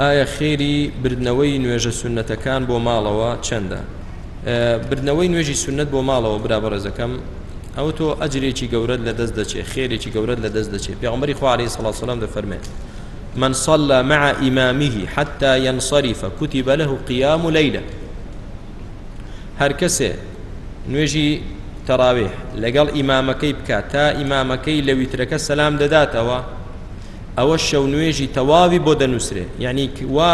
ئایا خێری بردنەوەی نوێژە سونەتەکان بۆ ماڵەوە چەندە بردنەوەی نوێژی سونەت بۆ ماڵەوە برا بەڕێزەکەم ئەوە تۆ ئەجرێکی گەورەت لە دەست دەچێت خێرێکی گەورەت لە دەست دەچێت پێغمبەری خوارێ سەڵات سەلام دەفەرمێت من صلى مع إمامه حتى ينصرف كتب له قيام ليلة هەر کەسێ نوێژی تەراوێ لەگەڵ ئیمامەکەی بکات تا ئیمامەکەی لە ویترەکە سەسلام دەداتەوە ئەوە شەو نوێژی تەواوی بۆ دەنووسرێت یعنی وا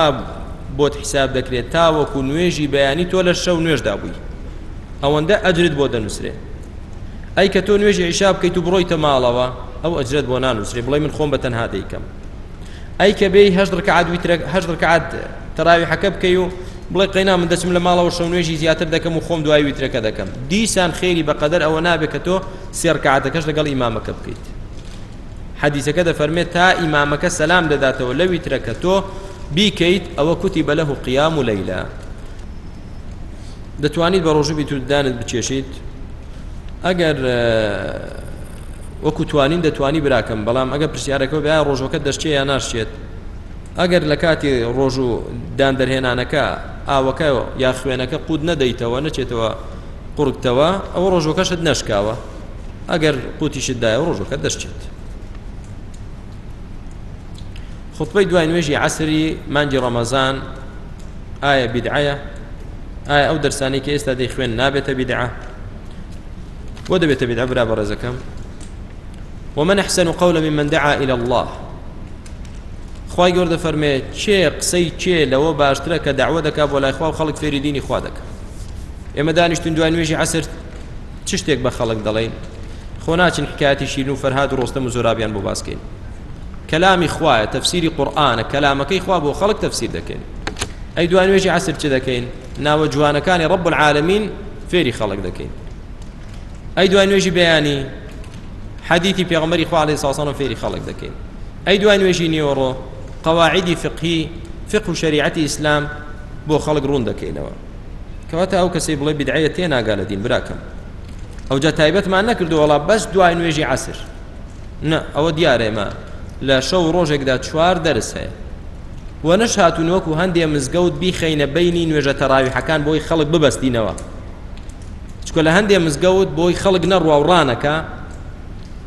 بۆت حساب دەکرێت تاوەکو نوێژی بەیانی تۆ لە شەو نوێژدا بووی ئەوەندە ئەجرت بۆ دەنووسرێت ئەی کە تۆ نوێژی عیشا بکەیت و بڕۆیتە ماڵەوە ئەو ئەجرت بۆ نانووسرێ بڵێ من خۆم بە تەنها دەیکەم ئەی کە بێی هەشت ڕکعات ویترە هەشت ڕکعات تەراوی حەکە بکەی و بڵێ قەینا من دەچم لە ماڵەوە شەو نوێژی زیاتر دەکەم و خۆم دوای ویترەکە دەکەم دیسان خێری بەقەدەر ئەوە نابێت کە تۆ سێڕکاتەکەش لەگەڵ ئیمامەکە بکەیت حەدیسەکە دەفەرمێت تا ئیمامەکە سەلام دەداتەوە لە ویترە کە تۆ بیکەیت ئەوە کوتی بە لەه قیام و لەیلە دەتوانیت بە ڕۆژوبی تودانت بچێشیت ئەگەر وەکو توانین دەتوانی براکەم بەڵام ئەگە پرسیارەکە بە ڕۆژەکە دەشتێ یا ناشێت ئەگەر لە کاتی ڕۆژ و دان دەرهێنانەکە ئاوەکە یا خوێنەکە قوت نەدەیتەوە نەچێتەوە قڕکتەوە ئەو ڕۆژەکەشت نشکاوە ئەگەر قوتیشت دایە و ڕۆژەکە دەشتێت خطبەی دوای نوێژی عسری مانجی ڕەمەزان ئایا بدعایە ئایا ئەو دەرسانی کە ئێستا دەی خوێن نابێتە بدعە بۆ دەبێتە بدعە برا بەڕێزەکەم ومن أحسن قولا ممن دعا إلى الله خی گەوردە فەرمێ چێ قسەی چێ لەوە باشترە کە داوە دەکا بۆ لای خوا و خەڵک فێری دینی خوا دەکە ئێمە دانیشتون دوای نوێژی عسر چ شتێک بە خەڵک دەڵێین؟ خۆ ناچین حکایەتی شیرین و فەرهاد و ڕۆستەم و زۆرابیان بۆ باس کەین کەلامی خوایە تەفسیری قورئانە کەلامەکەی خوا بۆ خەڵک تەفسیر دەکەین ئەی دوای نوێژی عەسر چ دەکەین ناوە جوانەکانی ڕەب العالمین فێری خەڵک دەکەین ئەی دوای نوێژی بەیانی حەدیثی پێغمبەری خوا علیه الصلاة فێری خەڵک دەکەین ئەی دوای نوێژی نیۆڕۆ قواعدی فقهی فقه و شریعەتی ئیسلام بۆ خەڵک ڕوون دەکەینەوە کەواتە ئەو کەسەی بڵێ بدعەیە تێ ناگا لە دین براکەم ئەوجا تایبەتمان نەکردو وڵا بەس دوای نوێژی عسر نە ئەوە دیارێمە لە شەو ڕۆژێکدا چوار دەرس هەیە و نەش هاتون وەکو هەندێ مزگەوت بیخەینە بینی نوێژە تەراویحەکان بۆی خەڵک ببەستینەوە چکە لە هەندێ مزگەوت بۆی خەڵک نەڕوا و ڕانەکە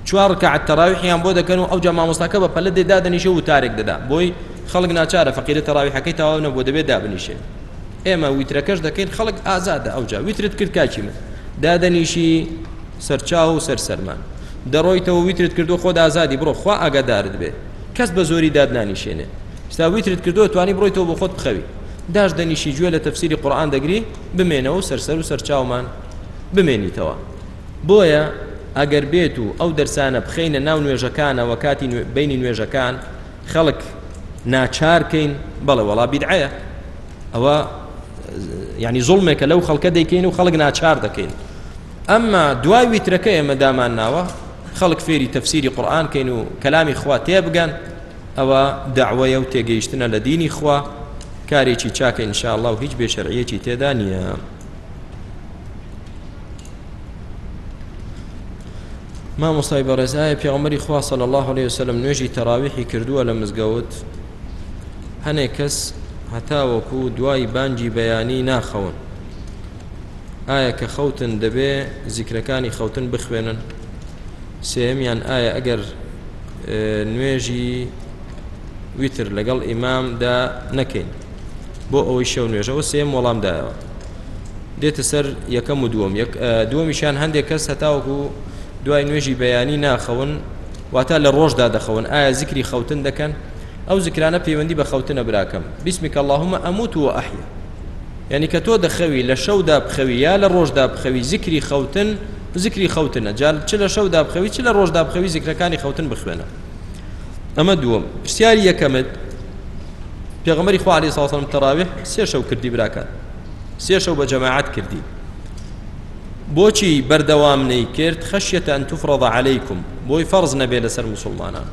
چوار ڕکعت تەراویحیان بۆ دەکەن و ئەو جا مامۆستاکە بە پەلە دێدا دەنیشە وتارێک دەدا بۆی خەڵک ناچارە فەقیرە تەراویحەکەی تەواو نەبوو دەبێت دابنیشێت ئێمە ویترەکەش دەکەین خەڵک ئازادە ئەوجا ویترت کرد کاکی من دادەنیشی سەرچاو و سەر سەرمان دەڕۆیتەوە ویترت کردو خۆ ئازادی بڕۆ خوا ئاگادارت بێ کەس بە زۆری دادنانیشێنێ ستا ویترت کردو توانی بڕۆیتەوە بۆ خۆت بخەوی داش دەنیشی گوێ لە تەفسیری قورآان دەگری بمێنەوە سەرسەر و سەرچاومان بمێنیتەوە بۆیە ئەگەر بێت و ئەو دەرسانە بخینە ناو نوێژەکانەوە کاتی بینی نوێژەکان خەڵک ناچار کەین بەڵێ وەڵا بیدعەیە ئەوە یعنی زوڵمێکە لەو خەڵکە دەیکەین و خەڵک ناچار دەکەین ئەمما دوای ویترەکە ئێمە دامان ناوە خەڵک فێری تەفسیری قورآن کەین و کەلامی خوا تێبگەن ئەوە داوەیە و تێگەیشتنە لە دینی خوا کارێکی چاکە ئینشاءله و هیچ بێ شەرعیەکی تێدا نییە. مامۆستای بەڕێز ئایا پێغەمبەری خوا صلی الله علیه وسلم نوێژی تەراویحی کردووە لە مزگەوت هەنێک کەس هەتاوەکو دوای بانگی بەیانی ناخەون ئایا کە خەوتن دەبێ زیکرەکانی خەوتن بخوێنن سێمیان ئایا ئەگەر نوێژی ویتر لەگەڵ ئیمامدا نەکەین بۆ ئەوەی شەو نوێژە و سێم وەڵام دایەوە دێتە سەر یەکەم و دووەم دووەمیشان هەندێک کەس هەتاوەکو دوای نوێژی بەیانی ناخەون واتا لە ڕۆژدا دەخەون ئایا زیکری خەوتن دەکەن ئەو زیکرانە پەیوەندی بە خەوتنە براکەم بسمکە اللهم ئەموت و ئەحیا یعنی کە تۆ دەخەوی لە شەودا بخەوی یا لە ڕۆژدا بخەوی زیکری خەوتن زیکری خەوتنە جال چ لە شەودا بخەوی چ لە ڕۆژدا بخەوی زیکرەکانی خەوتن بخوێنە ئەمە دووەم پرسیاری یەکەمت پێغمەری خوا علی ساسم تەراوی سێ شەو کردی براکان سێ شەو بە جەماعات کردی بۆچی بەردەوام نەی کرد خەشیەتە ئەن توفڕەضە عەلەیکم بۆی فەرز نەبێ لەسەر مسلمانان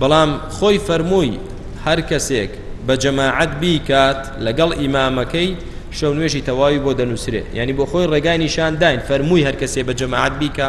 بەڵام خۆی فەرمووی هەر کەسێک بە جەماعەت بیکات لەگەڵ ئیمامەکەی شەو نوێژی تەواوی بۆ دەنووسرێ ینی بۆ خۆی ڕێگای نیشانداین فەرمووی هەر کەسێ بە جەماعەت بیکە